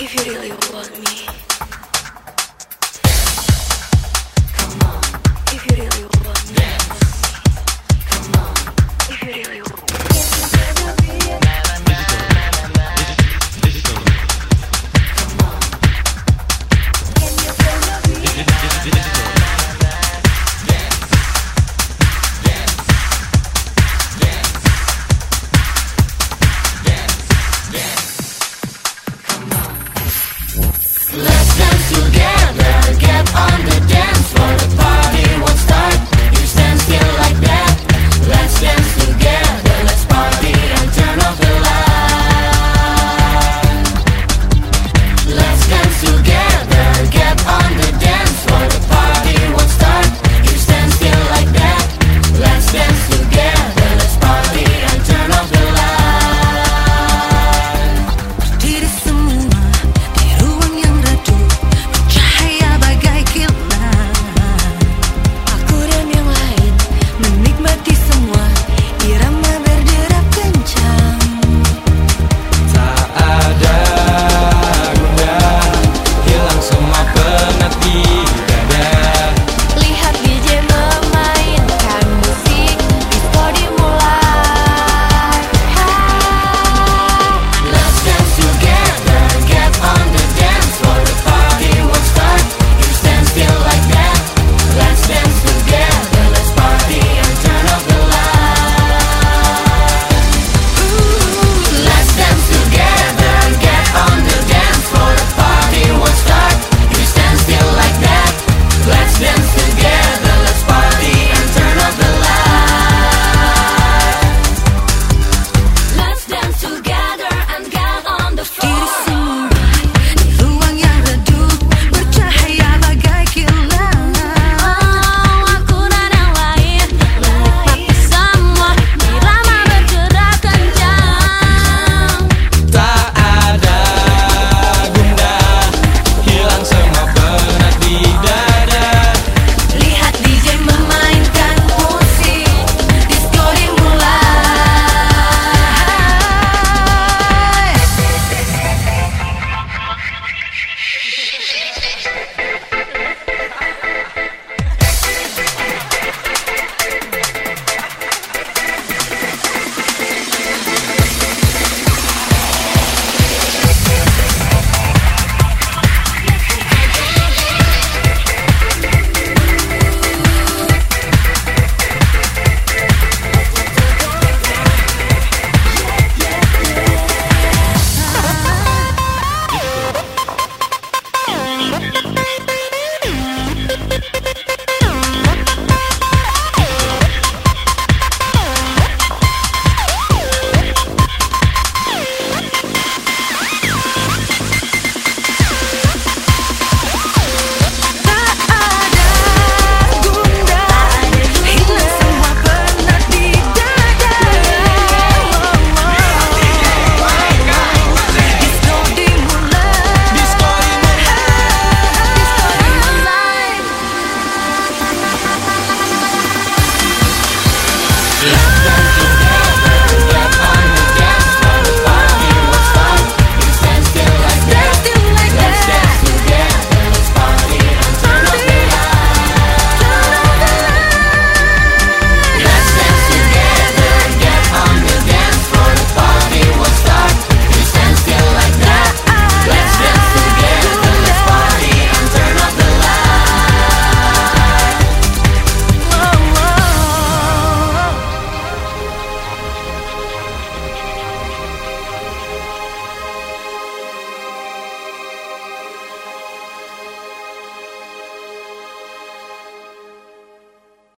If you really want me.